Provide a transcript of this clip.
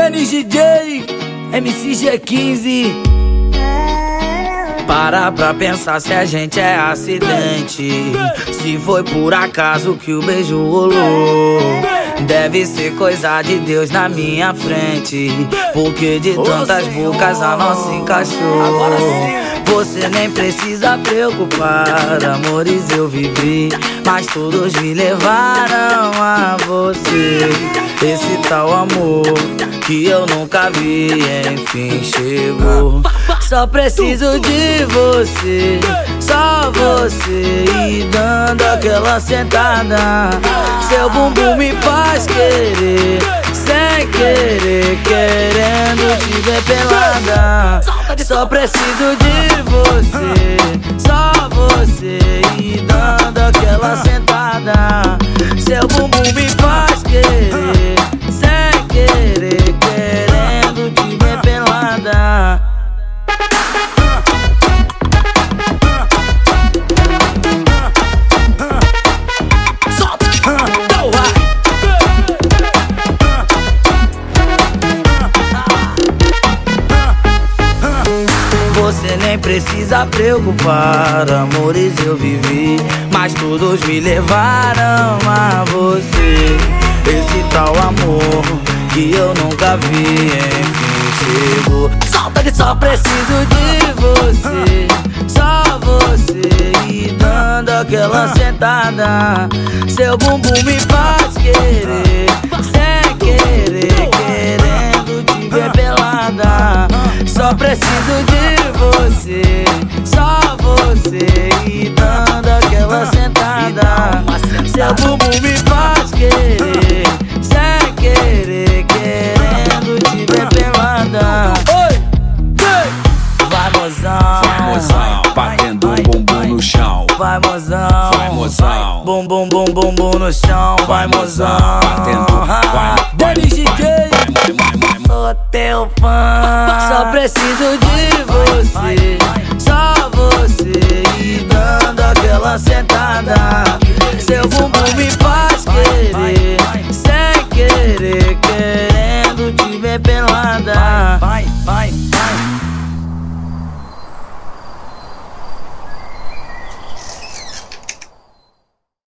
Denis DJ, MCG15. Para pra pensar se a gente é acidente. Se foi por acaso que o beijo rolou. Deve ser coisa de Deus na minha frente. Porque de tantas bocas a nossa encaixou. Você nem precisa preocupar, amores eu vivi, mas todos me levaram a você. Esse tal amor que eu nunca vi, enfim chegou. Só preciso de você, só você e dando aquela sentada. Seu bumbum me faz querer, sem querer, querendo te ver pelada. Só preciso de você, só você e dando aquela sentada. Seu bumbum me faz Você nem precisa preocupar, amores eu vivi, mas todos me levaram a você. Esse tal amor que eu nunca vi, enfim chegou. Solta que só preciso de você, só você e dando aquela sentada. Seu bumbum me faz querer, sem querer, querendo te ver pelada. Só preciso de Seu bumbum me faz querer, sem querer, querendo te ver pelada. Oi, vai mozão, Vai mozão, batendo um bumbum no chão. vai mozão, Vai mozão, bum bum bum bum bum no chão, vai mozão, batendo, vai, vai. Sou teu fã. Só preciso de você. Querer,